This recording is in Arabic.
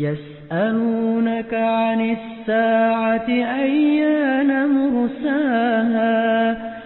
يسألونك عن الساعة أيان مرساها